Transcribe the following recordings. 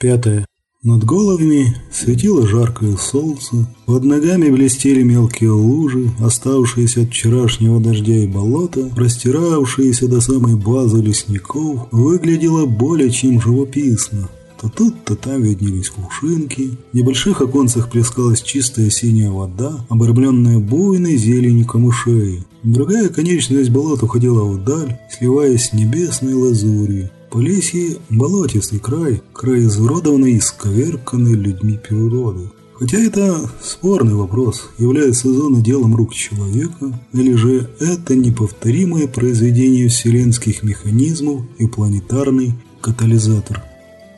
Пятое. Над головами светило жаркое солнце, под ногами блестели мелкие лужи, оставшиеся от вчерашнего дождя и болота, простиравшиеся до самой базы лесников, выглядело более чем живописно. То тут, то там виднелись кувшинки, в небольших оконцах плескалась чистая синяя вода, обрамленная буйной зеленью камышей. Другая конечность болота уходила вдаль, сливаясь с небесной лазурью. Полесье – болотистый край, край изуродованный и сковерканный людьми природы. Хотя это спорный вопрос, является зона делом рук человека, или же это неповторимое произведение вселенских механизмов и планетарный катализатор.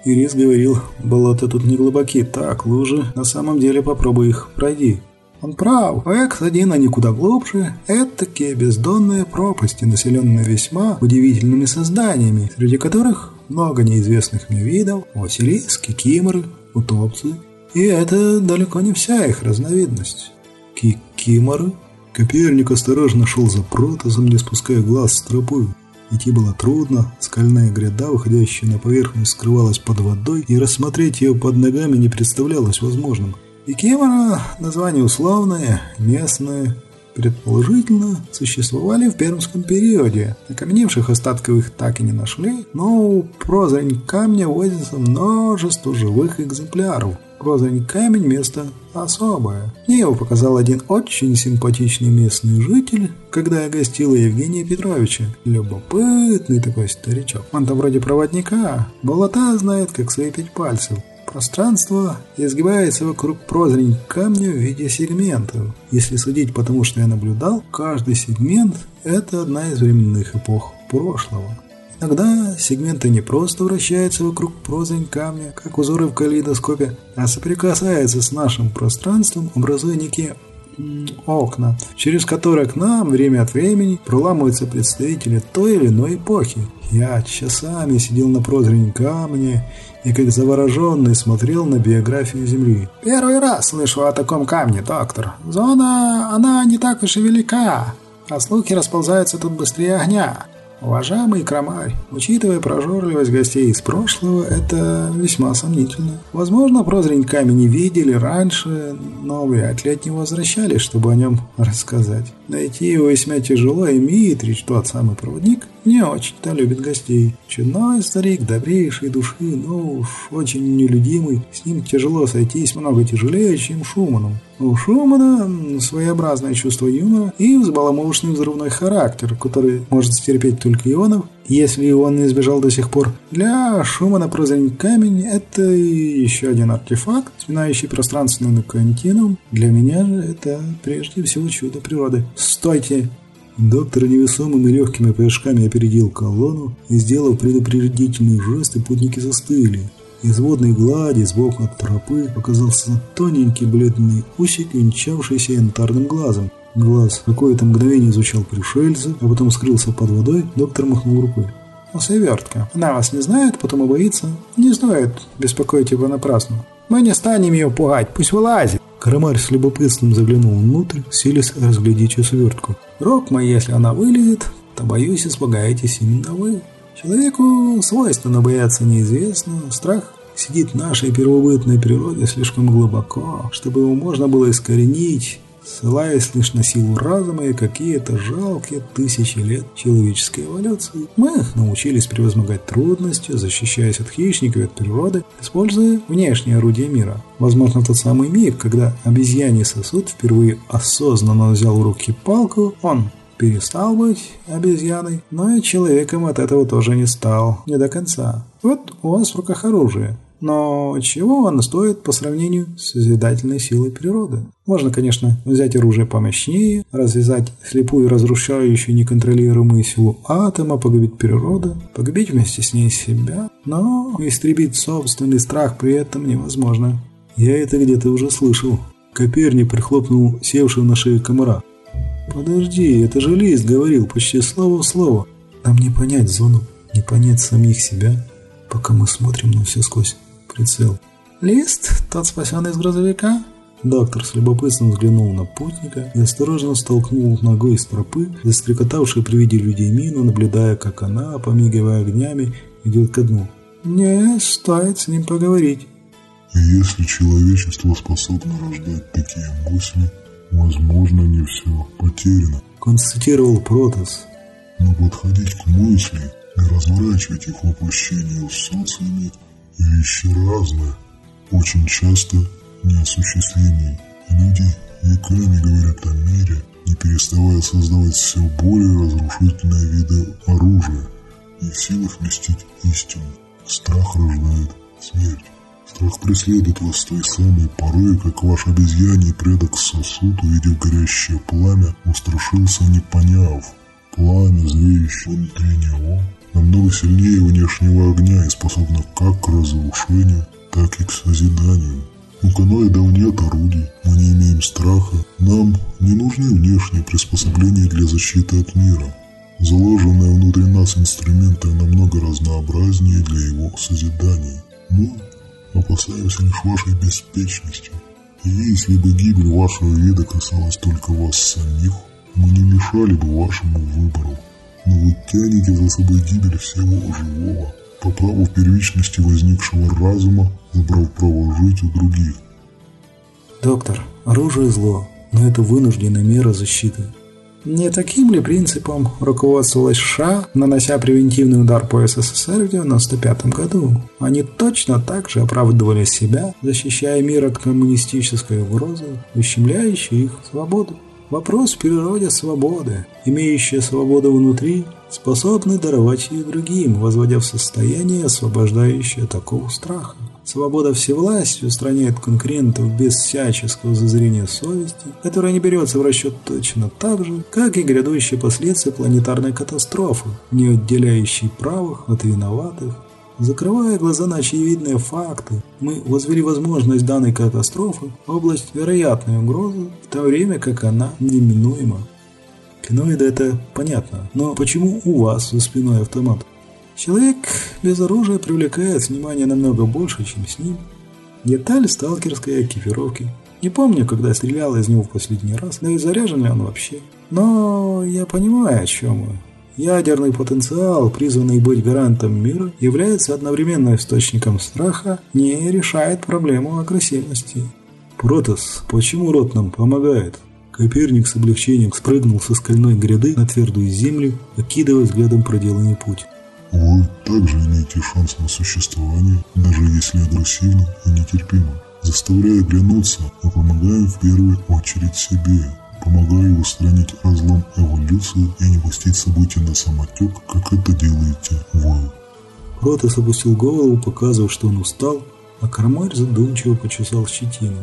Ирис говорил, болота тут не глубоки, так, лужи, на самом деле попробуй их, пройди. Он прав. Экс-1, а никуда глубже. Это такие бездонные пропасти, населенные весьма удивительными созданиями, среди которых много неизвестных мне видов, василиски, киморы, утопцы. И это далеко не вся их разновидность. Кикиморы? Коперник осторожно шел за протозом, не спуская глаз с тропы. Идти было трудно, скальная гряда, выходящая на поверхность, скрывалась под водой, и рассмотреть ее под ногами не представлялось возможным. Икемора – название условное, местное, предположительно, существовали в Пермском периоде. Окаменевших остатков их так и не нашли, но у прозрень камня возится множество живых экземпляров. Прозрень камень – место особое. Мне его показал один очень симпатичный местный житель, когда я гостила Евгения Петровича. Любопытный такой старичок. Он там вроде проводника. Болота знает, как свои пять пальцев. Пространство изгибается вокруг прозрень камня в виде сегментов. Если судить по тому, что я наблюдал, каждый сегмент – это одна из временных эпох прошлого. Иногда сегменты не просто вращаются вокруг прозрень камня, как узоры в калейдоскопе, а соприкасаются с нашим пространством, образуя некие окна, через которые к нам время от времени проламываются представители той или иной эпохи. Я часами сидел на прозрень камня и как завороженный смотрел на биографию Земли. «Первый раз слышу о таком камне, доктор. Зона, она не так уж и велика, а слухи расползаются тут быстрее огня. Уважаемый Крамарь, учитывая прожорливость гостей из прошлого, это весьма сомнительно. Возможно, прозрень камень видели раньше, но вряд ли от него возвращались, чтобы о нем рассказать. Найти его весьма тяжело, и Митрич, тот самый проводник, не очень-то любит гостей. Чудной старик, добрейшей души, но уж очень нелюдимый. С ним тяжело сойтись много тяжелее, чем Шуманом. У Шумана своеобразное чувство юмора и взбаламошный взрывной характер, который может стерпеть только Ионов, если он не избежал до сих пор. Для Шумана прозрень камень – это еще один артефакт, сминающий пространственный континуум. Для меня же это прежде всего чудо природы. Стойте! Доктор невесомыми легкими прыжками опередил колонну и, сделав предупредительные жесты, путники застыли. Из водной глади сбоку от тропы показался тоненький бледный усик, венчавшийся янтарным глазом. Глаз какое-то мгновение изучал пришельца, а потом скрылся под водой, доктор махнул рукой. «Свертка. Она вас не знает, потом и боится. Не стоит беспокоить его напрасно. Мы не станем ее пугать, пусть вылазит». Карамарь с любопытством заглянул внутрь, силясь разглядеть ее свертку. «Рок мой, если она вылезет, то, боюсь, испугаетесь именно вы. Человеку свойственно бояться неизвестного, страх сидит в нашей первобытной природе слишком глубоко, чтобы его можно было искоренить, ссылаясь лишь на силу разума и какие-то жалкие тысячи лет человеческой эволюции. Мы научились превозмогать трудности, защищаясь от хищников и от природы, используя внешние орудия мира. Возможно, тот самый миг, когда обезьяний сосуд впервые осознанно взял в руки палку, он перестал быть обезьяной, но и человеком от этого тоже не стал, не до конца. Вот у вас в руках оружие. Но чего оно стоит по сравнению с созидательной силой природы? Можно, конечно, взять оружие помощнее, развязать слепую разрушающую неконтролируемую силу атома, погубить природу, погубить вместе с ней себя, но истребить собственный страх при этом невозможно. Я это где-то уже слышал. Коперник прихлопнул севшего на шею комара. «Подожди, это же Лист говорил почти слово в слово. Нам не понять зону, не понять самих себя, пока мы смотрим на все сквозь прицел. «Лист? Тот спасенный из грузовика?» Доктор с любопытством взглянул на путника и осторожно столкнул ногой с тропы, застрекотавшей при виде людей мину, наблюдая, как она, помигивая огнями, идет ко дну. Не стоит с ним поговорить. Если человечество способно рождать такие мысли, возможно, не все потеряно. Констатировал Протас. Но подходить к мысли и разворачивать их воплощение в социуме – вещи разные, очень часто неосуществимые. Люди веками говорят о мире, не переставая создавать все более разрушительные виды оружия, не в силах вместить истину. Страх рождает смерть. Страх преследует вас с той самой поры, как ваш обезьяний предок сосуд, увидев горящее пламя, устрашился, не поняв. Пламя, зреющее внутри него, намного сильнее внешнего огня и способно как к разрушению, так и к созиданию. У каноидов нет орудий, мы не имеем страха, нам не нужны внешние приспособления для защиты от мира. Заложенные внутри нас инструменты намного разнообразнее для его созидания. Мы опасаемся лишь вашей беспечности. И если бы гибель вашего вида касалась только вас самих, мы не мешали бы вашему выбору. Но вы тянете за собой гибель всего живого, по праву первичности возникшего разума, забрав право жить у других. Доктор, оружие зло, но это вынужденная мера защиты. Не таким ли принципом руководствовалась США, нанося превентивный удар по СССР в 1995 году? Они точно так же оправдывали себя, защищая мир от коммунистической угрозы, ущемляющей их свободу. Вопрос в природе свободы. Имеющая свободу внутри, способны даровать ее другим, возводя в состояние, освобождающее такого страха. Свобода всевластия устраняет конкурентов без всяческого зазрения совести, которая не берется в расчет точно так же, как и грядущие последствия планетарной катастрофы, не отделяющие правых от виноватых. Закрывая глаза на очевидные факты, мы возвели возможность данной катастрофы в область вероятной угрозы, в то время как она неминуема. Киноида это понятно, но почему у вас за спиной автомат? Человек без оружия привлекает внимание намного больше, чем с ним. Деталь сталкерской экипировки. Не помню, когда стрелял из него в последний раз, да и заряжен ли он вообще. Но я понимаю, о чем вы. Ядерный потенциал, призванный быть гарантом мира, является одновременно источником страха, не решает проблему агрессивности. Протас, почему рот нам помогает? Коперник с облегчением спрыгнул со скальной гряды на твердую землю, окидывая взглядом проделанный путь. Вы также имеете шанс на существование, даже если агрессивно и нетерпимо. Заставляя глянуться, мы помогаем в первую очередь себе. Помогаю устранить разлом эволюции и не пустить события на самотек, как это делаете вы. Протас опустил голову, показывая, что он устал, а Кармарь задумчиво почесал щетину.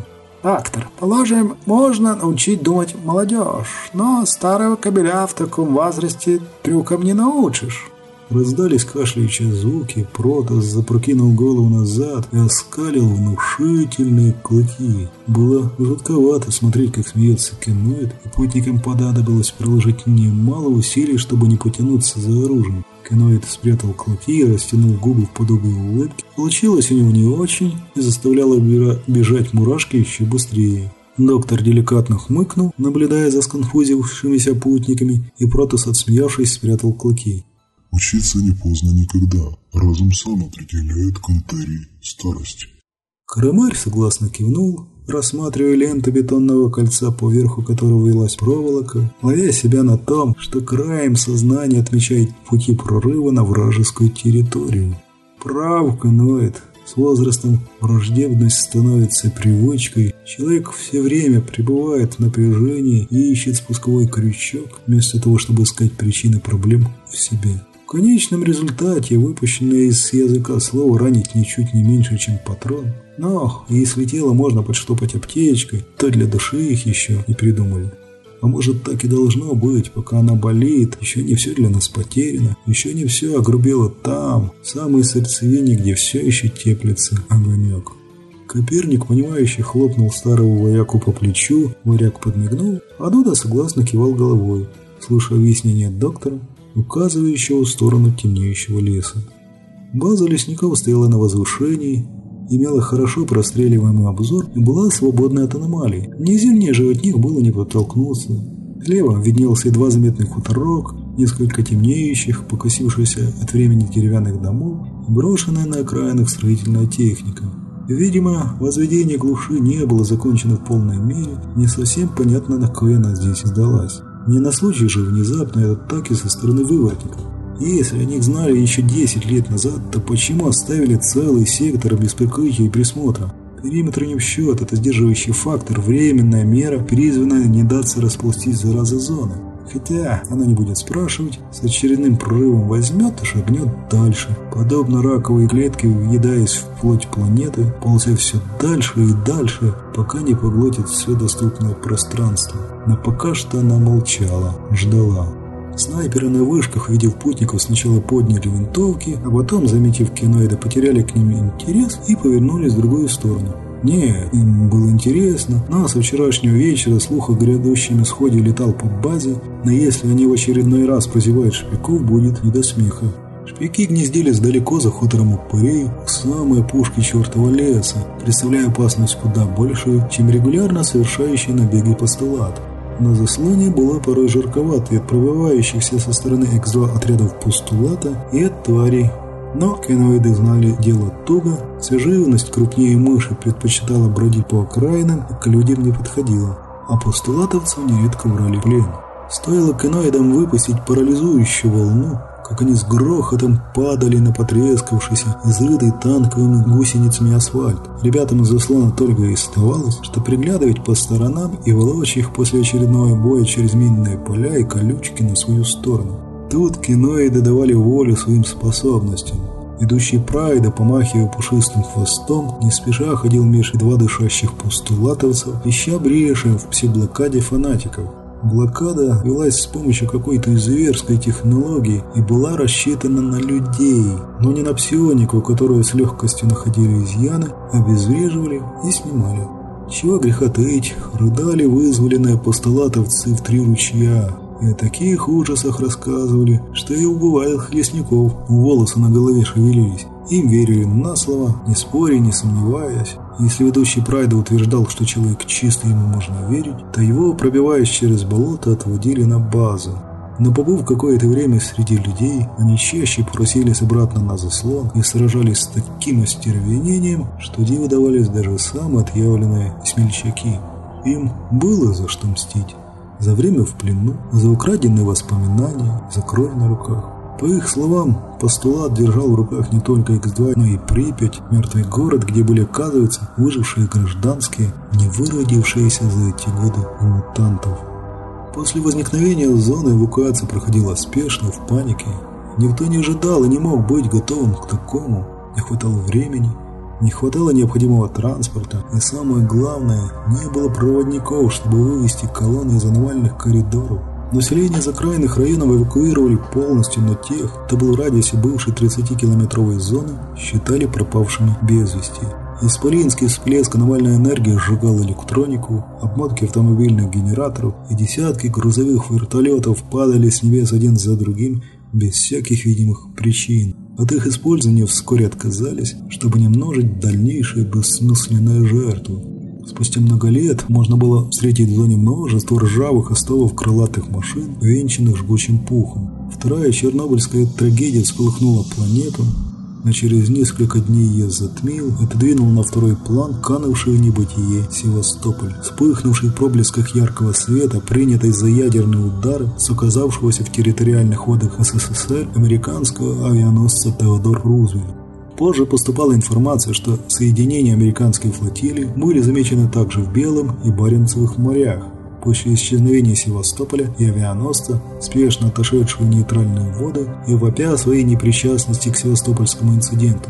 «Доктор, положим, можно научить думать молодежь, но старого кобеля в таком возрасте трюкам не научишь». Раздались кашляющие звуки, Протас запрокинул голову назад и оскалил внушительные клыки. Было жутковато смотреть, как смеется Кенноид, и путникам понадобилось приложить немало усилий, чтобы не потянуться за оружием. Кеноид спрятал клыки и растянул губы в подобие улыбки. Получилось у него не очень и заставляло бежать мурашки еще быстрее. Доктор деликатно хмыкнул, наблюдая за сконфузившимися путниками, и Протас, отсмеявшись, спрятал клыки. Учиться не поздно никогда. Разум сам определяет критерии старости. Карамарь согласно кивнул, рассматривая ленту бетонного кольца, поверху которого велась проволока, ловя себя на том, что краем сознания отмечает пути прорыва на вражескую территорию. Правка ноет. С возрастом враждебность становится привычкой. Человек все время пребывает в напряжении и ищет спусковой крючок, вместо того, чтобы искать причины проблем в себе. В конечном результате выпущенное из языка слово ранить ничуть не меньше, чем патрон. Но если тело можно подштопать аптечкой, то для души их еще не придумали. А может так и должно быть, пока она болит, еще не все для нас потеряно, еще не все огрубело там, в самой сердцевине, где все еще теплится огонек. Коперник, понимающий, хлопнул старого вояку по плечу, варяг подмигнул, а Дуда согласно кивал головой, слушая объяснение доктора указывающего в сторону темнеющего леса. База лесников стояла на возвышении, имела хорошо простреливаемый обзор и была свободной от аномалий. Низельнее же от них было не подтолкнуться. Слева виднелся едва заметный хуторок, несколько темнеющих, покосившихся от времени деревянных домов, брошенная на окраинах строительная техника. Видимо, возведение глуши не было закончено в полной мере, не совсем понятно, на кое она здесь сдалась. Не на случай же внезапной атаки со стороны выворотников. Если о них знали еще 10 лет назад, то почему оставили целый сектор без прикрытия и присмотра? Периметр не в счет, это сдерживающий фактор, временная мера, призванная не даться расползтись заразы зоны. Хотя она не будет спрашивать, с очередным прорывом возьмет и шагнет дальше. Подобно раковой клетке, въедаясь в плоть планеты, ползя все дальше и дальше, пока не поглотит все доступное пространство. Но пока что она молчала, ждала. Снайперы на вышках, увидев путников, сначала подняли винтовки, а потом, заметив киноида, потеряли к ним интерес и повернулись в другую сторону. Нет, им было интересно, но со вчерашнего вечера слух о грядущем исходе летал по базе, но если они в очередной раз прозевают шпиков, будет не до смеха. Шпики гнездились далеко за хутором упырей, к самой опушке чертова леса, представляя опасность куда большую, чем регулярно совершающие набеги постулат. На заслоне было порой жарковато и от пробивающихся со стороны X2 отрядов постулата и от тварей. Но киноиды знали дело туго, вся живность крупнее мыши предпочитала бродить по окраинам и к людям не подходила, а постулатовцев нередко брали в плен. Стоило киноидам выпустить парализующую волну, как они с грохотом падали на потрескавшийся, изрытый танковыми гусеницами асфальт. Ребятам из заслона только и оставалось, что приглядывать по сторонам и волочь их после очередного боя через минные поля и колючки на свою сторону. Тут киноиды давали волю своим способностям. Идущий Прайда, помахивая пушистым хвостом, не спеша ходил меж едва дышащих постулатовцев, ища бреши в псиблокаде фанатиков. Блокада велась с помощью какой-то изуверской технологии и была рассчитана на людей, но не на псионику, которую с легкостью находили изъяны, обезвреживали и снимали. Чего греха таить, рыдали вызволенные постулатовцы в три ручья, и о таких ужасах рассказывали, что и у бывалых лесников волосы на голове шевелились. Им верили на слово, не споря, не сомневаясь. Если ведущий Прайда утверждал, что человек чистый, ему можно верить, то его, пробиваясь через болото, отводили на базу. Но побыв какое-то время среди людей, они чаще просились обратно на заслон и сражались с таким остервенением, что дивы давались даже самые отъявленные смельчаки. Им было за что мстить. За время в плену, за украденные воспоминания, за кровь на руках. По их словам, постулат держал в руках не только X2, но и Припять, мертвый город, где были, оказывается, выжившие гражданские, не выродившиеся за эти годы мутантов. После возникновения зоны эвакуация проходила спешно, в панике. Никто не ожидал и не мог быть готовым к такому. Не хватало времени, не хватало необходимого транспорта, и самое главное, не было проводников, чтобы вывести колонны из аномальных коридоров. Население закраинных районов эвакуировали полностью, но тех, кто был в радиусе бывшей 30-километровой зоны, считали пропавшими без вести. Исполинский всплеск аномальной энергии сжигал электронику, обмотки автомобильных генераторов и десятки грузовых вертолетов падали с небес один за другим без всяких видимых причин. От их использования вскоре отказались, чтобы не множить дальнейшие бессмысленные жертвы. Спустя много лет можно было встретить в зоне множество ржавых остовов крылатых машин, венчанных жгучим пухом. Вторая чернобыльская трагедия всколыхнула планету, но через несколько дней ее затмил, отодвинул на второй план канувший в небытие Севастополь, вспыхнувший в проблесках яркого света, принятый за ядерные удары с оказавшегося в территориальных водах СССР американского авианосца Теодор Рузвельт. Позже поступала информация, что соединения американской флотилии были замечены также в Белом и Баренцевых морях, После исчезновения Севастополя и авианосца, спешно отошедшего в нейтральные воды и вопя о своей непричастности к севастопольскому инциденту.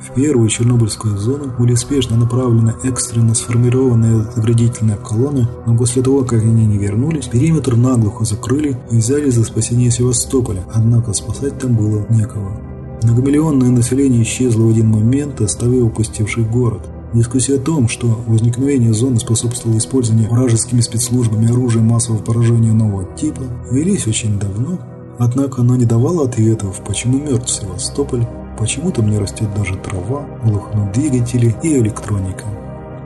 В первую Чернобыльскую зону были спешно направлены экстренно сформированные заградительные колонны, но после того, как они не вернулись, периметр наглухо закрыли и взяли за спасение Севастополя, однако спасать там было некого. Многомиллионное население исчезло в один момент, оставив опустевший город. Дискуссия о том, что возникновение зоны способствовало использованию вражескими спецслужбами оружия массового поражения нового типа, велись очень давно, однако она не давала ответов, почему мертв Севастополь, почему там не растет даже трава, глухнут двигатели и электроника.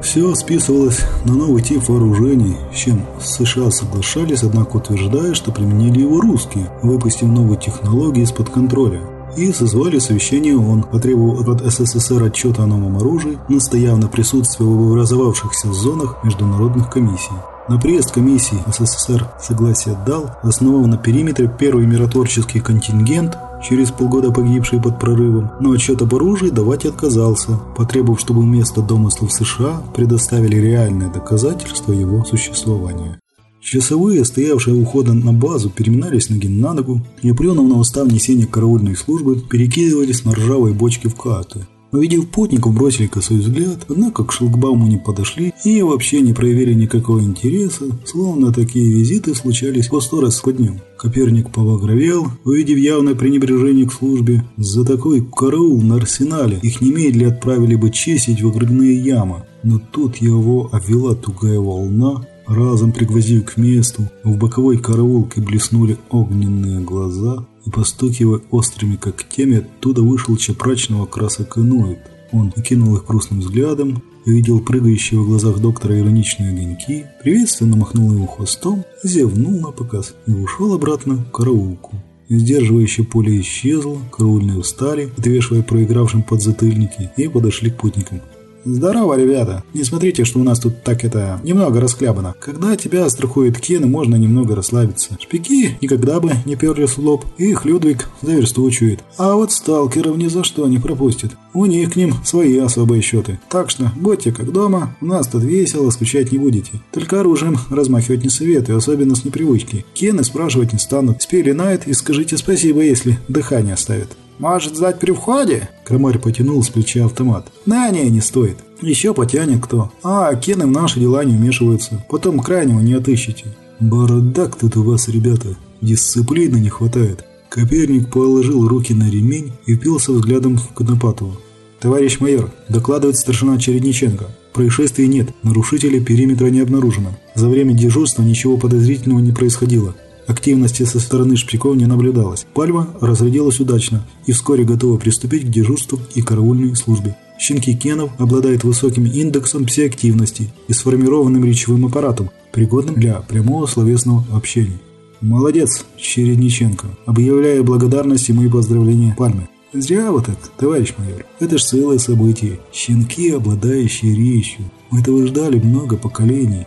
Все списывалось на новый тип вооружений, с чем США соглашались, однако утверждая, что применили его русские, выпустив новые технологии из-под контроля. И созвали совещание ООН, потребовав от СССР отчета о новом оружии, настояв на присутствии в образовавшихся зонах международных комиссий. На приезд комиссии СССР согласие дал, основав на периметре первый миротворческий контингент, через полгода погибший под прорывом, но отчет об оружии давать отказался, потребовав, чтобы вместо домыслов США предоставили реальные доказательства его существования. Часовые, стоявшие у входа на базу, переминались ноги на ногу и, плюнув на устав несения караульной службы, перекидывались на ржавые бочки в карты. Увидев путников, бросили косой взгляд, однако к шлагбауму не подошли и вообще не проявили никакого интереса, словно такие визиты случались по сто раз в дню. Коперник повагровел, увидев явное пренебрежение к службе. За такой караул на арсенале их немедленно отправили бы чистить в оградные ямы. Но тут его обвела тугая волна, разом пригвоздив к месту, в боковой караулке блеснули огненные глаза – и, постукивая острыми когтями, оттуда вышел чепрачного красоканоид. Он окинул их грустным взглядом, увидел прыгающие в глазах доктора ироничные огоньки, приветственно махнул его хвостом, зевнул на показ и ушел обратно в караулку. Сдерживающее поле исчезло, караульные устали, отвешивая проигравшим подзатыльники, и подошли к путникам. Здорово, ребята. Не смотрите, что у нас тут так это немного расхлябано. Когда тебя страхует Кен, можно немного расслабиться. Шпики никогда бы не перли в лоб, их Людвиг заверстучует. А вот сталкеров ни за что не пропустит. У них к ним свои особые счеты. Так что будьте как дома, у нас тут весело, скучать не будете. Только оружием размахивать не советую, особенно с непривычки. Кены спрашивать не станут. Спели найт и скажите спасибо, если дыхание оставят. «Может, сдать при входе?» Крамарь потянул с плеча автомат. «Да не, не стоит. Еще потянет кто. А кены в наши дела не вмешиваются. Потом крайнего не отыщете». «Бардак тут у вас, ребята. Дисциплины не хватает». Коперник положил руки на ремень и впился взглядом в Конопатова. «Товарищ майор, докладывает старшина Чередниченко. Происшествий нет, нарушителей периметра не обнаружено. За время дежурства ничего подозрительного не происходило. Активности со стороны шпиков не наблюдалось. Пальма разрядилась удачно и вскоре готова приступить к дежурству и караульной службе. Щенки Кенов обладают высоким индексом псиактивности и сформированным речевым аппаратом, пригодным для прямого словесного общения. Молодец, Чередниченко. Объявляю благодарность и мои поздравления Пальме. Зря вы так, товарищ майор. Это ж целое событие. Щенки, обладающие речью. Мы этого ждали много поколений.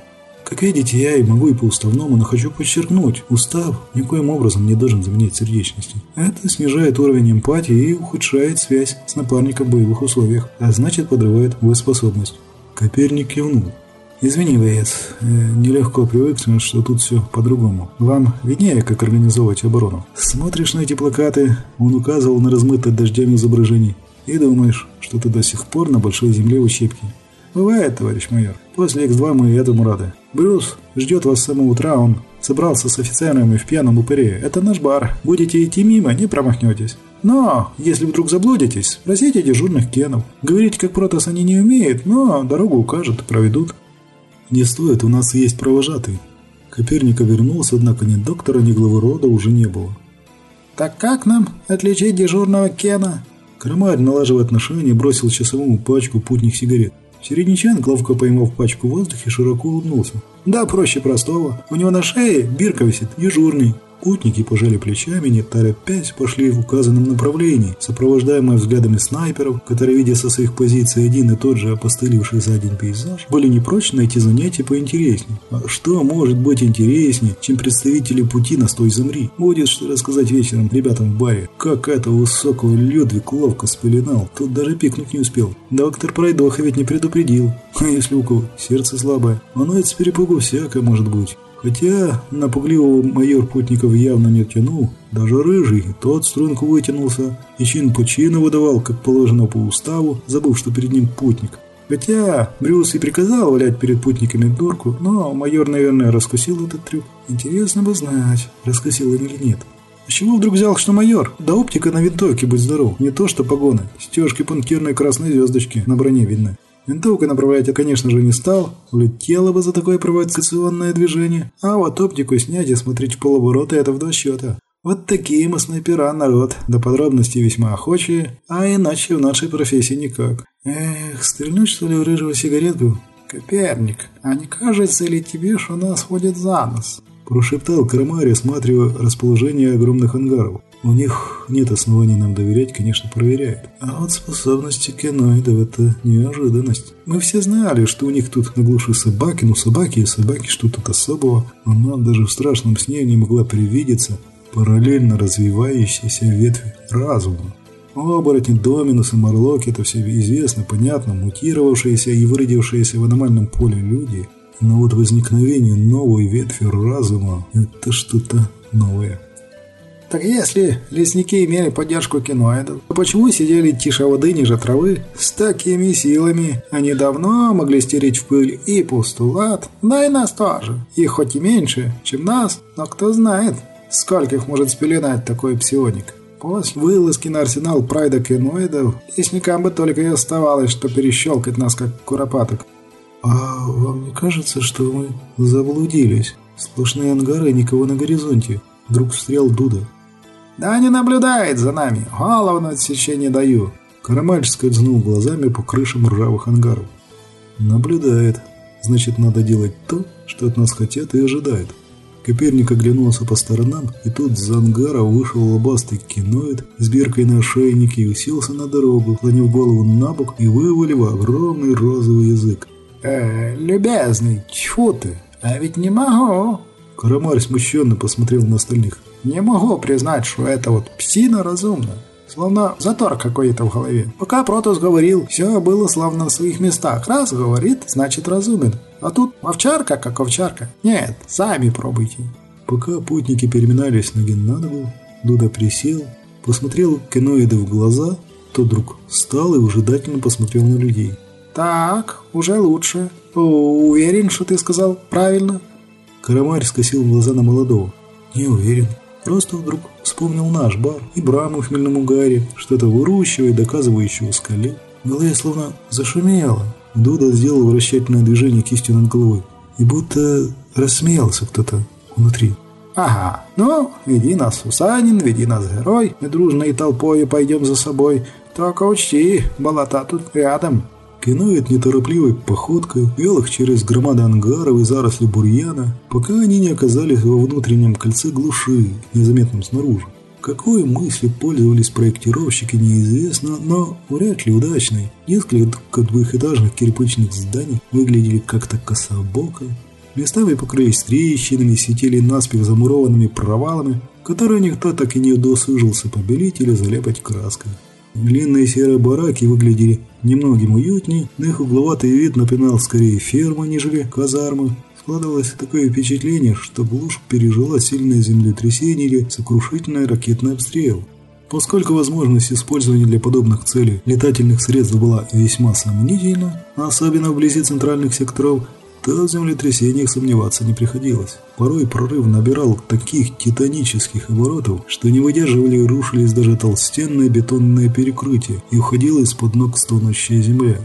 Как видите, я и могу и по уставному, но хочу подчеркнуть, устав никоим образом не должен заменять сердечности. Это снижает уровень эмпатии и ухудшает связь с напарником в боевых условиях, а значит подрывает боеспособность. Коперник кивнул. «Извини, боец, э, нелегко привыкнуть, что тут все по-другому. Вам виднее, как организовывать оборону. Смотришь на эти плакаты, он указывал на размытые дождями изображений, и думаешь, что ты до сих пор на большой земле в учебке. Бывает, товарищ майор. После X2 мы этому рады. Брюс ждет вас с самого утра, он собрался с офицерами в пьяном упыре. Это наш бар. Будете идти мимо, не промахнетесь. Но, если вдруг заблудитесь, спросите дежурных кенов. Говорить как протас они не умеют, но дорогу укажут и проведут. Не стоит, у нас есть провожатый. Коперника вернулся, однако ни доктора, ни главы рода уже не было. «Так как нам отличить дежурного Кена?» Крамарь, налаживая отношения, бросил часовому пачку путних сигарет. Середнячан, ловко поймав пачку в воздухе, широко улыбнулся. «Да, проще простого. У него на шее бирка висит, дежурный. Путники пожали плечами, не торопясь, пошли в указанном направлении, сопровождаемые взглядами снайперов, которые, видя со своих позиций один и тот же опостылевший за день пейзаж, были не прочь найти занятия поинтереснее. А что может быть интереснее, чем представители пути на стой замри? Будет что рассказать вечером ребятам в баре. Как этого высокого Людвиг ловко спеленал, тут даже пикнуть не успел. Доктор Пройдоха ведь не предупредил. А если у кого сердце слабое? Оно ведь с перепугу всякое может быть. Хотя на пугливого майор Путников явно не тянул, даже рыжий, тот струнку вытянулся и чин по чину выдавал, как положено по уставу, забыв, что перед ним путник. Хотя Брюс и приказал валять перед путниками дурку, но майор, наверное, раскусил этот трюк. Интересно бы знать, раскусил он или нет. С чего вдруг взял, что майор? Да оптика на винтовке, будь здоров. Не то что погоны. Стежки пунктирной красной звездочки на броне видны. Винтовкой направлять я, конечно же, не стал, улетело бы за такое провокационное движение, а вот оптику снять и смотреть в полоборота – это в два счета. Вот такие мы снайпера, народ, до подробностей весьма охочие, а иначе в нашей профессии никак. Эх, стрельнуть что ли в рыжего сигаретку? «Коперник, а не кажется ли тебе, что нас ходит за нос?» Прошептал Карамари, осматривая расположение огромных ангаров. У них нет оснований нам доверять, конечно, проверяют. А вот способности киноидов – это неожиданность. Мы все знали, что у них тут на глуши собаки, ну собаки и собаки, что тут особого. Но нам даже в страшном сне не могла привидеться параллельно развивающаяся ветвь разума. Оборотни, доминусы, морлоки – это все известно, понятно, мутировавшиеся и выродившиеся в аномальном поле люди. Но вот возникновение новой ветви разума – это что-то новое. Так если лесники имели поддержку киноидов, то почему сидели тише воды ниже травы? С такими силами они давно могли стереть в пыль и пустулат, да и нас тоже. Их хоть и меньше, чем нас, но кто знает, скольких может спеленать такой псионик. После вылазки на арсенал прайда киноидов, лесникам бы только и оставалось, что перещелкать нас, как куропаток. «А вам не кажется, что мы заблудились? Сплошные ангары и никого на горизонте». Вдруг встрял Дуда. «Да не наблюдает за нами, голову на отсечение даю». Карамаль скользнул глазами по крышам ржавых ангаров. «Наблюдает. Значит, надо делать то, что от нас хотят и ожидают». Коперник оглянулся по сторонам, и тут за ангара вышел лобастый киноид с биркой на ошейнике и уселся на дорогу, клонив голову на бок и вывалив огромный розовый язык. «Э, любезный, чего ты? А ведь не могу!» Карамарь смущенно посмотрел на остальных. Не могу признать, что это вот псина разумно. Словно затор какой-то в голове. Пока Протус говорил, все было словно на своих местах. Раз говорит, значит разумен. А тут овчарка как овчарка. Нет, сами пробуйте. Пока путники переминались ноги на ногу, Дуда присел, посмотрел киноиды в глаза, тот вдруг встал и выжидательно посмотрел на людей. «Так, уже лучше. Уверен, что ты сказал правильно?» Карамарь скосил глаза на молодого. «Не уверен. Просто вдруг вспомнил наш бар и браму в хмельном угаре, что-то вырущивая, доказывающего скале. В голове словно зашумело. Дуда сделал вращательное движение кистью над головой. И будто рассмеялся кто-то внутри. «Ага, ну, веди нас, Сусанин, веди нас, герой, мы дружной толпой пойдем за собой. Только учти, болота тут рядом». Кинует неторопливой походкой, вел через громады ангаров и заросли бурьяна, пока они не оказались во внутреннем кольце глуши, незаметном снаружи. Какой мысли пользовались проектировщики, неизвестно, но вряд ли удачной. Несколько двухэтажных кирпичных зданий выглядели как-то кособоко. Местами покрылись трещинами, светили наспех замурованными провалами, которые никто так и не удосужился побелить или заляпать краской. Длинные серые бараки выглядели немногим уютнее, но их угловатый вид напоминал скорее ферму, нежели казармы. Складывалось такое впечатление, что глушь пережила сильное землетрясение или сокрушительный ракетный обстрел. Поскольку возможность использования для подобных целей летательных средств была весьма сомнительна, особенно вблизи центральных секторов, то в землетрясениях сомневаться не приходилось. Порой прорыв набирал таких титанических оборотов, что не выдерживали и рушились даже толстенные бетонные перекрытия и уходила из-под ног стонущая земля.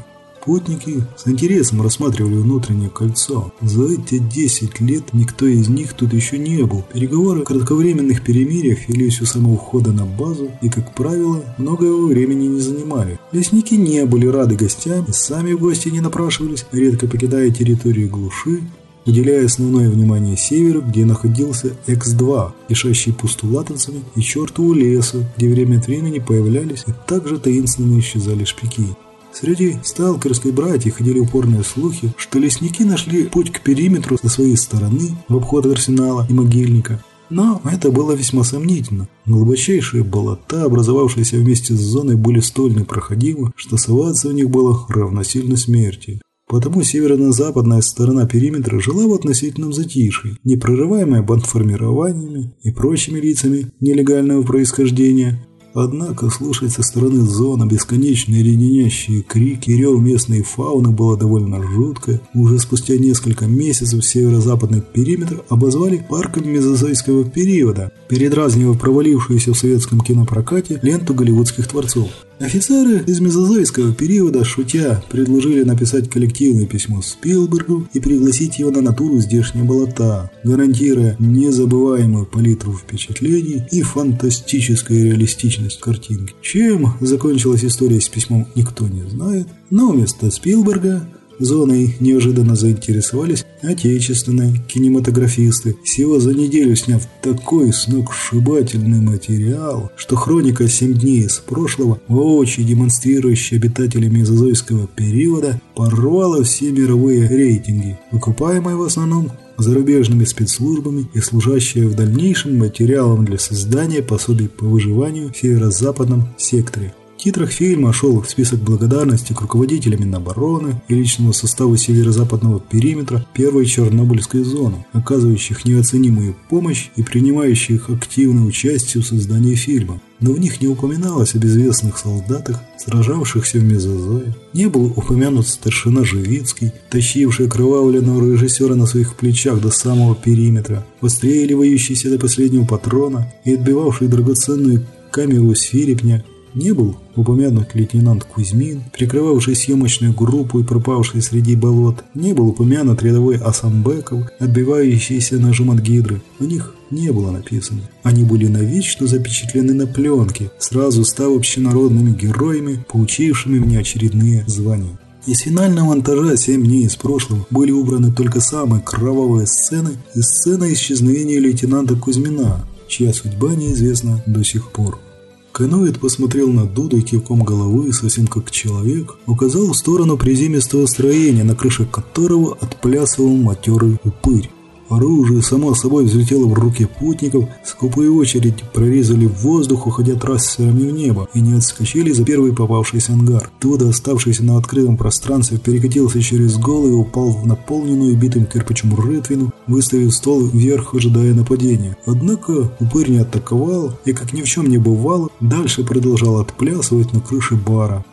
Путники с интересом рассматривали внутреннее кольцо. За эти 10 лет никто из них тут еще не был. Переговоры о кратковременных перемириях велись у самого входа на базу и, как правило, многого времени не занимали. Лесники не были рады гостям и сами в гости не напрашивались, редко покидая территорию глуши, уделяя основное внимание северу, где находился X2, кишащий пустулатанцами, и чертову лесу, где время от времени появлялись и также таинственно исчезали шпики. Среди сталкерской братьев ходили упорные слухи, что лесники нашли путь к периметру со своей стороны в обход арсенала и могильника. Но это было весьма сомнительно. Глубочайшие болота, образовавшиеся вместе с зоной, были столь непроходимы, что соваться в них было равносильно смерти. Потому северо-западная сторона периметра жила в относительном затишье, не прерываемая бандформированиями и прочими лицами нелегального происхождения, Однако слушать со стороны зоны бесконечные леденящие крики и рев местной фауны было довольно жутко. Уже спустя несколько месяцев северо-западный периметр обозвали парком мезозойского периода, передразнивая провалившуюся в советском кинопрокате ленту голливудских творцов. Офицеры из мезозойского периода, шутя, предложили написать коллективное письмо Спилбергу и пригласить его на натуру здешние болота, гарантируя незабываемую палитру впечатлений и фантастическую реалистичность картинки. Чем закончилась история с письмом, никто не знает, но вместо Спилберга Зоной неожиданно заинтересовались отечественные кинематографисты, всего за неделю сняв такой сногсшибательный материал, что хроника «Семь дней из прошлого», воочию демонстрирующая обитателей мезозойского периода, порвала все мировые рейтинги, выкупаемые в основном зарубежными спецслужбами и служащая в дальнейшем материалом для создания пособий по выживанию в северо-западном секторе. В титрах фильма шел список благодарности к руководителям Минобороны и личному составу северо-западного периметра первой Чернобыльской зоны, оказывающих неоценимую помощь и принимающих активное участие в создании фильма. Но в них не упоминалось о безвестных солдатах, сражавшихся в Мезозое. Не был упомянут старшина Живицкий, тащивший окровавленного режиссера на своих плечах до самого периметра, постреливающийся до последнего патрона и отбивавший драгоценную камеру свирепня не был упомянут лейтенант Кузьмин, прикрывавший съемочную группу и пропавший среди болот. Не был упомянут рядовой Асамбеков, отбивающийся ножом от гидры. У них не было написано. Они были навечно запечатлены на пленке, сразу став общенародными героями, получившими мне очередные звания. Из финального монтажа «Семь дней из прошлого» были убраны только самые кровавые сцены и сцена исчезновения лейтенанта Кузьмина, чья судьба неизвестна до сих пор. Каноид посмотрел на Дуду и кивком головы, совсем как человек, указал в сторону приземистого строения, на крыше которого отплясывал матерый упырь. Оружие само собой взлетело в руки путников, скупые очереди прорезали воздух, уходя трассерами в небо, и не отскочили за первый попавшийся ангар. Туда, оставшийся на открытом пространстве, перекатился через голову и упал в наполненную битым кирпичом рытвину, выставив стол вверх, ожидая нападения. Однако упырь не атаковал и, как ни в чем не бывало, дальше продолжал отплясывать на крыше бара.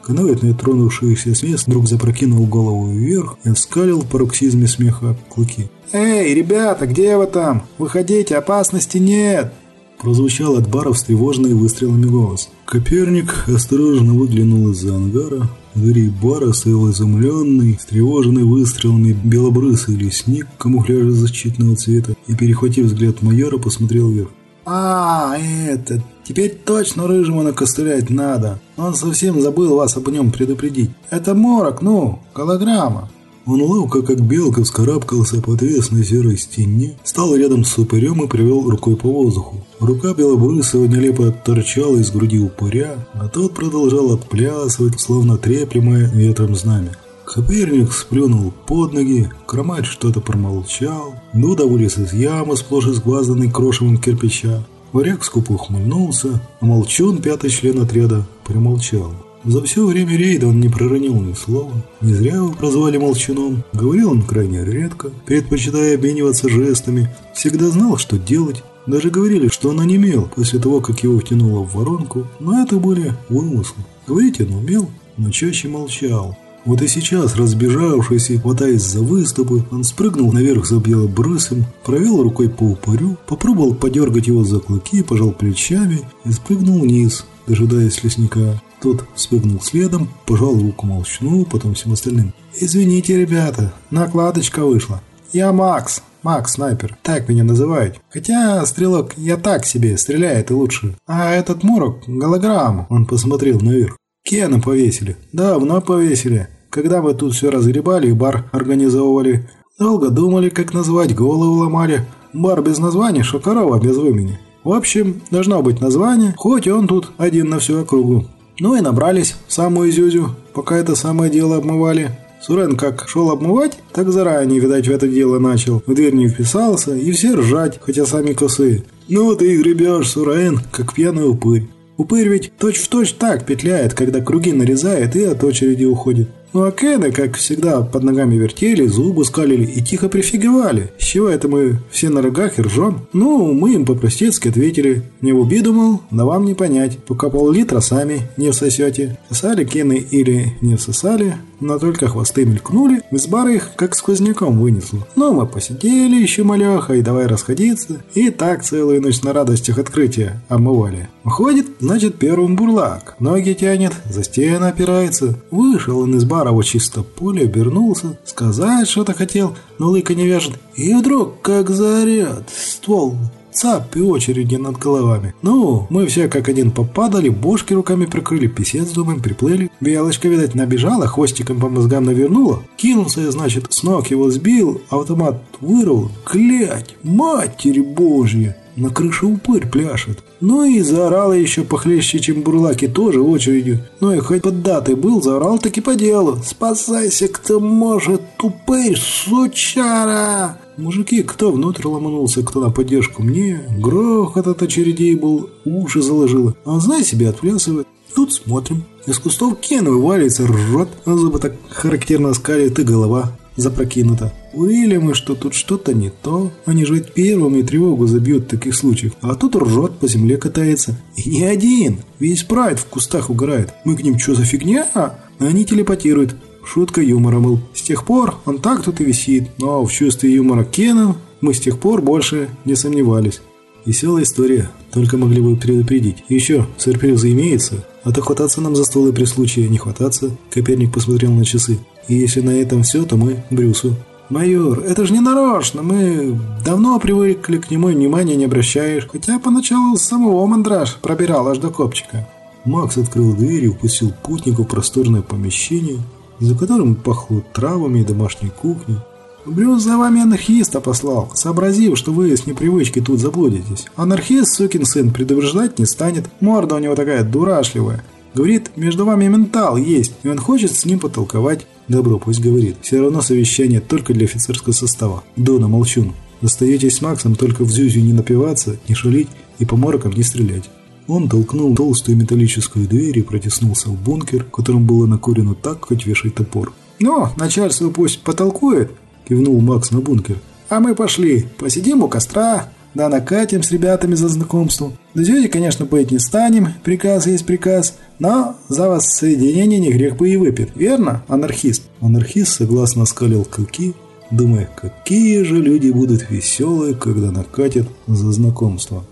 Не тронувшийся с места, вдруг запрокинул голову вверх и оскалил в пароксизме смеха клыки. «Эй, ребята, где вы там? Выходите, опасности нет!» Прозвучал от бара встревоженный выстрелами голос. Коперник осторожно выглянул из-за ангара. В двери бара стоял изумленный, встревоженный выстрелами белобрысый лесник камуфляжа защитного цвета и, перехватив взгляд майора, посмотрел вверх. «А, это, теперь точно рыжему накостылять надо. Он совсем забыл вас об нем предупредить. Это морок, ну, голограмма». Он ловко, как белка, вскарабкался по отвесной серой стене, стал рядом с упырем и привел рукой по воздуху. Рука белобрысого нелепо торчала из груди упыря, а тот продолжал отплясывать, словно треплемое ветром знамя. Коперник сплюнул под ноги, Кромарь что-то промолчал, Дуда вылез из ямы, сплошь изглазанный крошевым кирпича. Варяг скупо ухмыльнулся, а молчун, пятый член отряда, промолчал. За все время рейда он не проронил ни слова. Не зря его прозвали молчуном. Говорил он крайне редко, предпочитая обмениваться жестами. Всегда знал, что делать. Даже говорили, что он онемел после того, как его втянуло в воронку. Но это были вымыслы. Говорить он умел, но чаще молчал. Вот и сейчас, разбежавшись и хватаясь за выступы, он спрыгнул наверх за белобрысым, провел рукой по упырю, попробовал подергать его за клыки, пожал плечами и спрыгнул вниз, дожидаясь лесника. Тот спрыгнул следом, пожал руку молчну, потом всем остальным. «Извините, ребята, накладочка вышла. Я Макс, Макс Снайпер, так меня называют. Хотя, стрелок, я так себе, стреляет и лучше. А этот морок – голограмма». Он посмотрел наверх. «Кена повесили. Давно повесили. Когда мы тут все разгребали и бар организовывали. Долго думали, как назвать, голову ломали. Бар без названия, что корова без вымени. В общем, должно быть название, хоть он тут один на всю округу. Ну и набрались самую Зюзю, пока это самое дело обмывали. Сурен как шел обмывать, так заранее, видать, в это дело начал. В дверь не вписался, и все ржать, хотя сами косы. Ну ты гребешь, Сурен, как пьяный упырь. Упырь ведь точь-в-точь точь так петляет, когда круги нарезает и от очереди уходит. Ну а Кены, как всегда, под ногами вертели, зубы скалили и тихо прифиговали. С чего это мы все на рогах и ржем? Ну, мы им по-простецки ответили. Не в обиду, мол, да вам не понять, пока пол-литра сами не всосете. Сосали Кены или не всосали, но только хвосты мелькнули, из бара их как сквозняком вынесло. Ну, мы посидели еще малеха и давай расходиться, и так целую ночь на радостях открытия обмывали. Выходит, значит, первым бурлак. Ноги тянет, за стену опирается. Вышел он из бара вот чисто поле, обернулся, сказать что-то хотел, но лыка не вяжет. И вдруг, как заряд, ствол цап и очереди над головами. Ну, мы все как один попадали, бошки руками прикрыли, писец думаем, приплыли. Белочка, видать, набежала, хвостиком по мозгам навернула. Кинулся я, значит, с ног его сбил, автомат вырвал. Глядь, матери божья! На крыше упырь пляшет. Ну и заорал еще похлеще, чем бурлаки, тоже очередью. Ну и хоть поддатый был, заорал таки по делу. «Спасайся, кто может, упырь, сучара!» Мужики, кто внутрь ломанулся, кто на поддержку мне. Грохот от очередей был, уши заложило. А знай себе, отплясывает. Тут смотрим. Из кустов Кен вываливается, ржет, а зубы так характерно скалит и голова запрокинута. Урили мы, что тут что-то не то. Они же ведь первыми тревогу забьют в таких случаях. А тут ржет, по земле катается. И не один. Весь прайд в кустах угорает. Мы к ним что за фигня? А они телепатируют. Шутка юмора, мол. С тех пор он так тут и висит. Но в чувстве юмора Кена мы с тех пор больше не сомневались. Веселая история, только могли бы предупредить. Еще, сюрпризы имеется, а то хвататься нам за стволы при случае не хвататься. Коперник посмотрел на часы. И если на этом все, то мы Брюсу. «Майор, это же не нарочно, мы давно привыкли к нему и внимания не обращаешь, хотя поначалу самого мандраж пробирал аж до копчика». Макс открыл дверь и упустил путника в просторное помещение, за которым пахло травами и домашней кухней. Брюс за вами анархиста послал, сообразив, что вы с непривычки тут заблудитесь. Анархист, сукин сын, предупреждать не станет, морда у него такая дурашливая. Говорит, между вами ментал есть, и он хочет с ним потолковать. Добро, пусть говорит. Все равно совещание только для офицерского состава. Дона, молчун. Остаетесь с Максом только в зюзю не напиваться, не шалить и по морокам не стрелять. Он толкнул толстую металлическую дверь и протиснулся в бункер, в котором было накурено так, хоть вешай топор. «Ну, начальство пусть потолкует», – кивнул Макс на бункер. «А мы пошли, посидим у костра, да накатим с ребятами за знакомство. До зюзи, конечно, быть не станем, приказ есть приказ, но за воссоединение не грех бы и выпит, верно, анархист?» Анархист согласно скалил клыки, думая, какие же люди будут веселые, когда накатят за знакомство.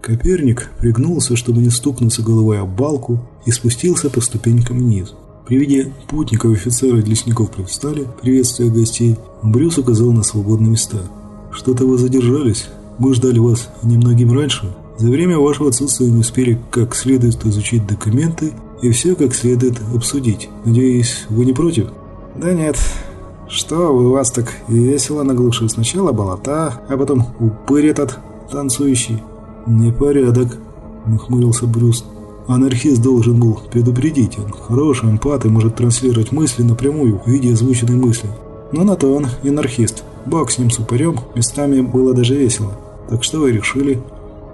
Коперник пригнулся, чтобы не стукнуться головой об балку, и спустился по ступенькам вниз. При виде путников офицеры и лесников привстали, приветствуя гостей, Брюс указал на свободные места. «Что-то вы задержались? Мы ждали вас немногим раньше. За время вашего отсутствия мы успели как следует изучить документы и все как следует обсудить. Надеюсь, вы не против?» «Да нет. Что вы, вас так весело на. Сначала болота, а потом упырь этот танцующий». «Непорядок», – нахмурился Брюс. «Анархист должен был предупредить. Он хороший эмпат и может транслировать мысли напрямую в виде озвученной мысли. Но на то он и анархист. Бог с ним с упырем, местами было даже весело. Так что вы решили?»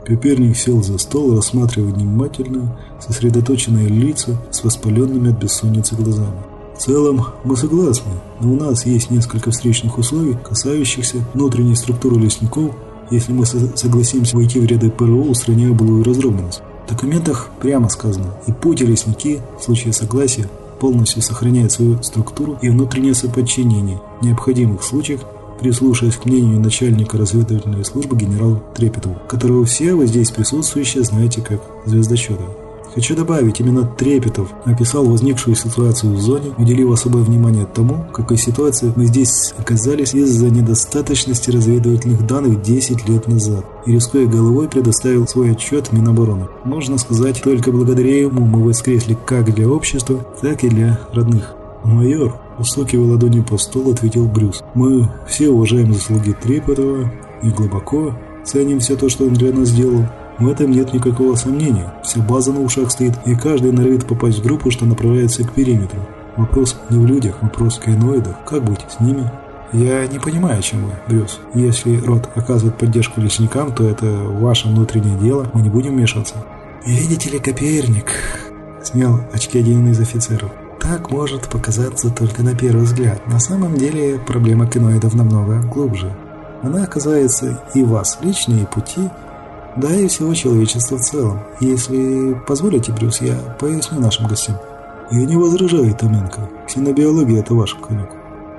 Коперник сел за стол, рассматривая внимательно сосредоточенные лица с воспаленными от бессонницы глазами. В целом, мы согласны, но у нас есть несколько встречных условий, касающихся внутренней структуры лесников если мы согласимся войти в ряды ПРО, устраняя былую разробленность. В документах прямо сказано, и путь и лесники в случае согласия полностью сохраняют свою структуру и внутреннее соподчинение в необходимых случаях, прислушиваясь к мнению начальника разведывательной службы генерала Трепетова, которого все вы здесь присутствующие знаете как звездочета. Хочу добавить, именно Трепетов описал возникшую ситуацию в зоне, уделив особое внимание тому, в какой ситуации мы здесь оказались из-за недостаточности разведывательных данных 10 лет назад, и рискуя головой предоставил свой отчет Минобороны. Можно сказать, только благодаря ему мы воскресли как для общества, так и для родных. Майор, устукивая ладонью по столу, ответил Брюс. Мы все уважаем заслуги Трепетова и глубоко ценим все то, что он для нас сделал. В этом нет никакого сомнения. Вся база на ушах стоит, и каждый норовит попасть в группу, что направляется к периметру. Вопрос не в людях, вопрос в кайноидах. Как быть с ними? Я не понимаю, о чем вы, Брюс. Если род оказывает поддержку лесникам, то это ваше внутреннее дело, мы не будем вмешиваться. Видите ли, Коперник, снял очки один из офицеров. Так может показаться только на первый взгляд. На самом деле проблема киноидов намного глубже. Она оказается и вас лично, и пути, да и всего человечества в целом. Если позволите, Брюс, я поясню нашим гостям. Я не возражаю, Томенко. Ксенобиология – это ваш конек.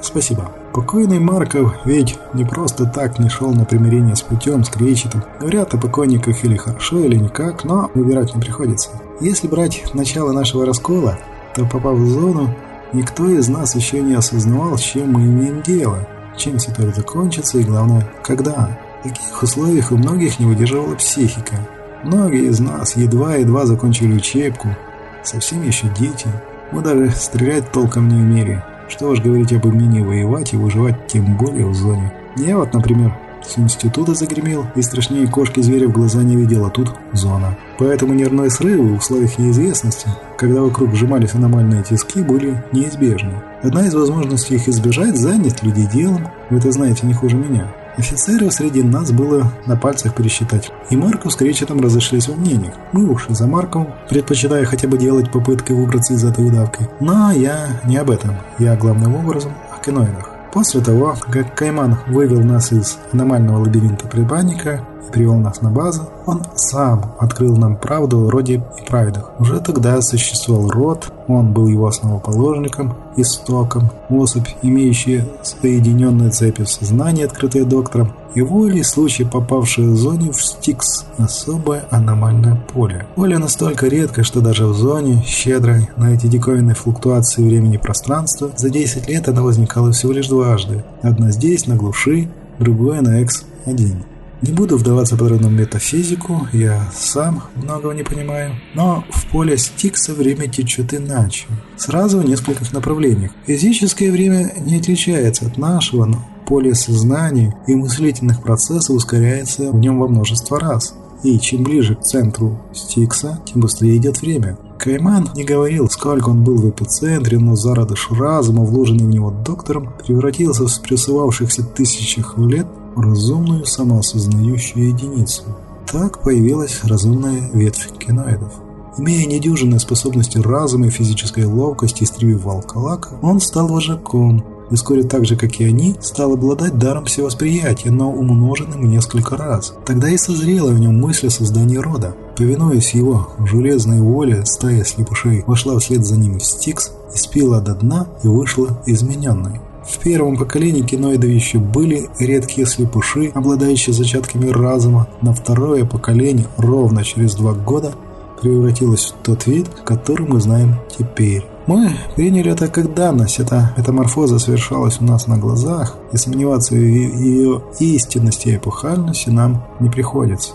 Спасибо. Покойный Марков ведь не просто так не шел на примирение с путем, с Кречетом. Говорят о покойниках или хорошо, или никак, но выбирать не приходится. Если брать начало нашего раскола, то попав в зону, никто из нас еще не осознавал, с чем мы имеем дело, чем ситуация закончится и, главное, когда. В таких условиях у многих не выдерживала психика. Многие из нас едва-едва закончили учебку, совсем еще дети. Мы даже стрелять толком не умели. Что уж говорить об умении воевать и выживать, тем более в зоне. Я вот, например, с института загремел и страшнее кошки зверя в глаза не видел, а тут зона. Поэтому нервные срывы в условиях неизвестности, когда вокруг сжимались аномальные тиски, были неизбежны. Одна из возможностей их избежать – занять людей делом. Вы это знаете не хуже меня. Офицеров среди нас было на пальцах пересчитать. И Марков с Кречетом разошлись в мнениях. Мы ушли за Марком, предпочитая хотя бы делать попытки выбраться из этой удавки. Но я не об этом. Я главным образом о киноидах. После того, как Кайман вывел нас из аномального лабиринта предбанника привел нас на базу, он сам открыл нам правду о роде и праведах. Уже тогда существовал род, он был его основоположником, истоком, особь, имеющая соединенные цепи в сознании, открытые доктором, и волей случай, попавший в зоне в Стикс, особое аномальное поле. Поле настолько редкое, что даже в зоне, щедрой на эти диковинные флуктуации времени и пространства, за 10 лет она возникала всего лишь дважды. Одна здесь, на глуши, другое на X1. Не буду вдаваться подробно в метафизику, я сам многого не понимаю, но в поле Стикса время течет иначе, сразу в нескольких направлениях. Физическое время не отличается от нашего, но поле сознания и мыслительных процессов ускоряется в нем во множество раз. И чем ближе к центру Стикса, тем быстрее идет время. Кайман не говорил, сколько он был в эпицентре, но зародыш разума, вложенный в него доктором, превратился в спрессовавшихся тысячах лет разумную самоосознающую единицу. Так появилась разумная ветвь киноидов. Имея недюжинные способности разума и физической ловкости, истребив волколака, он стал вожаком, и вскоре так же, как и они, стал обладать даром всевосприятия, но умноженным несколько раз. Тогда и созрела в нем мысль о создании рода. Повинуясь его железной воле, стая слепышей вошла вслед за ним в Стикс, испила до дна и вышла измененной. В первом поколении киноидов еще были редкие слепыши, обладающие зачатками разума. На второе поколение, ровно через два года, превратилось в тот вид, который мы знаем теперь. Мы приняли это как данность, эта метаморфоза совершалась у нас на глазах, и сомневаться в ее истинности и эпохальности нам не приходится.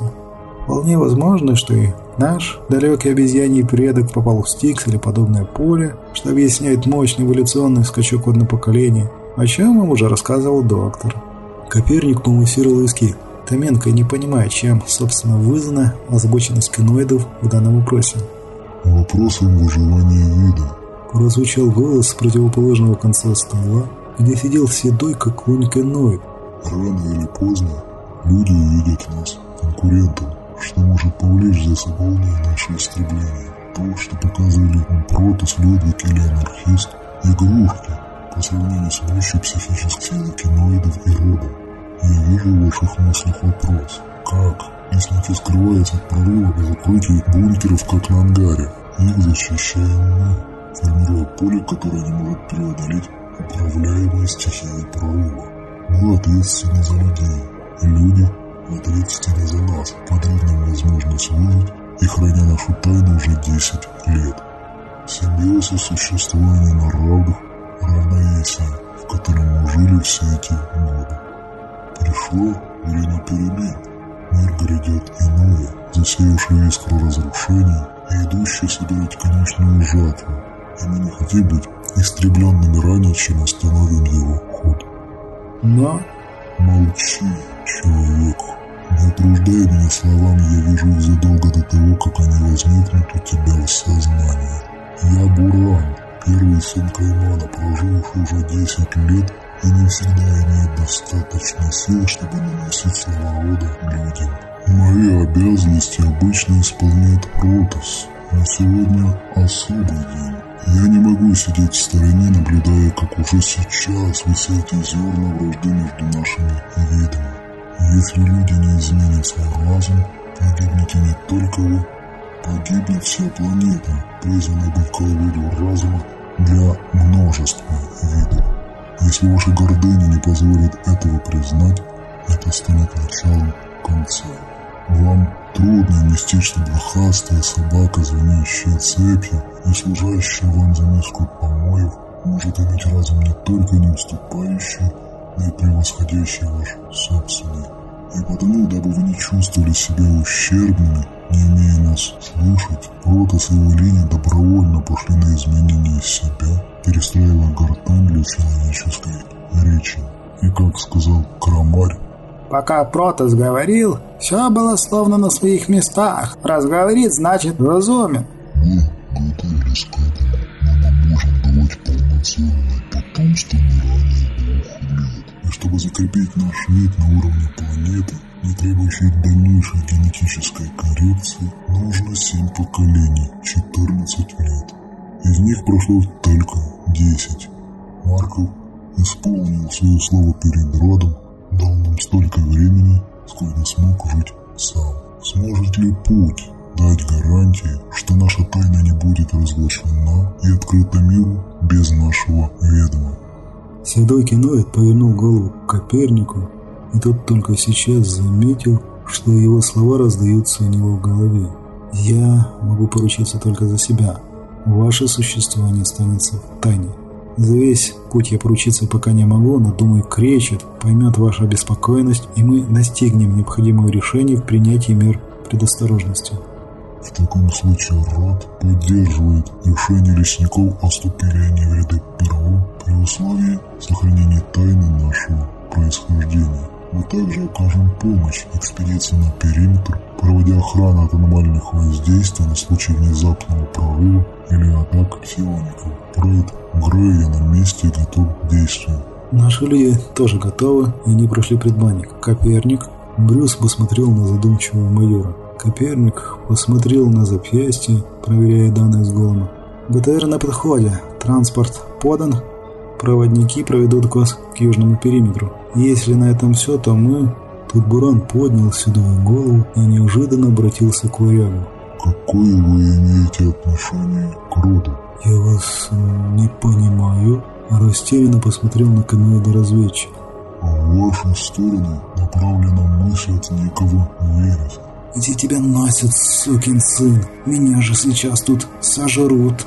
Вполне возможно, что и наш далекий обезьяний предок попал в Стикс или подобное поле, что объясняет мощный эволюционный скачок одно поколение – о чем вам уже рассказывал доктор. Коперник помассировал виски. Томенко не понимает, чем, собственно, вызвана озабоченность киноидов в данном вопросе. Вопросом выживания вида. Прозвучал голос с противоположного конца стола, где сидел седой, как конь. Рано или поздно люди увидят нас конкурентом, что может повлечь за собой наше истребление. То, что показывали Протас, Людвиг или анархист, игрушки, по сравнению с мощью психических сил киноидов и рода. Я вижу в ваших мыслях вопрос. Как, если те скрываются от прорыва и закрытия бункеров, как на ангаре? Их защищаем мы, формируя поле, которое не может преодолеть управляемые стихией прорыва. Мы ответственны за людей, и люди ответственны за нас, подарив нам возможность выжить и храня нашу тайну уже 10 лет. Симбиоз и существование на равных равновесие, в котором мы жили все эти годы. Пришло время перемен. Мир грядет иное, засеявшее искру разрушений и идущее собирать конечную жатву. И мы не хотим быть истребленными ранее, чем остановим его ход. Но... Молчи, человек. Не утруждай меня словами, я вижу их задолго до того, как они возникнут у тебя в сознании. Я Буран, Первый сын Каймана, проживший уже 10 лет и не всегда имеет достаточно сил, чтобы наносить слова рода людям. Мои обязанности обычно исполняет Протас, но сегодня особый день. Я не могу сидеть в стороне, наблюдая, как уже сейчас высеют зерна вражды между нашими видами. Если люди не изменят свой разум, погибнете не только вы, погибнет вся планета, призванная быть колыбелью разума для множества видов. Если ваша гордыня не позволит этого признать, это станет началом конца. Вам трудно нести, что блохастая собака, звенящая цепью и служащая вам за миску помоев, может иметь разум не только не уступающий, но и превосходящий ваш собственный. И потому, дабы вы не чувствовали себя ущербными, не имея нас слушать, Протас и его линии добровольно пошли на изменение себя, перестраивая гортань для человеческой речи. И как сказал Крамарь, Пока Протас говорил, все было словно на своих местах. Раз говорит, значит разумен. Мы готовились к этому, но мы можем давать полноценное потомство не ранее двух лет. И чтобы закрепить наш вид на уровне планеты, не требующей дальнейшей генетической коррекции, нужно семь поколений, 14 лет. Из них прошло только 10. Марков исполнил свое слово перед родом, дал нам столько времени, сколько смог жить сам. Сможет ли путь дать гарантии, что наша тайна не будет разглашена и открыта миру без нашего ведома? Седой киноид повернул голову к Копернику, и тот только сейчас заметил, что его слова раздаются у него в голове. «Я могу поручиться только за себя. Ваше существование останется в тайне. За весь путь я поручиться пока не могу, но, думаю, кречет, поймет вашу обеспокоенность, и мы достигнем необходимого решения в принятии мер предосторожности». В таком случае род поддерживает решение лесников о вступлении в ряды ПРО при условии сохранения тайны нашего происхождения. Мы также окажем помощь экспедиции на периметр, проводя охрану от аномальных воздействий на случай внезапного прорыва или атак псиоников. Грея на месте готов к действию. Наши люди тоже готовы, и они прошли предбанник. Коперник. Брюс посмотрел на задумчивого майора. Коперник посмотрел на запястье, проверяя данные с голома. БТР на подходе. Транспорт подан. Проводники проведут вас к южному периметру. Если на этом все, то мы... Тут Буран поднял седую голову и неожиданно обратился к Варягу. Какое вы имеете отношение к роду? «Я вас не понимаю», – растерянно посмотрел на каноида-разведчика. В вашу сторону направлена мысль от некого верить. «Где тебя носят, сукин сын? Меня же сейчас тут сожрут!»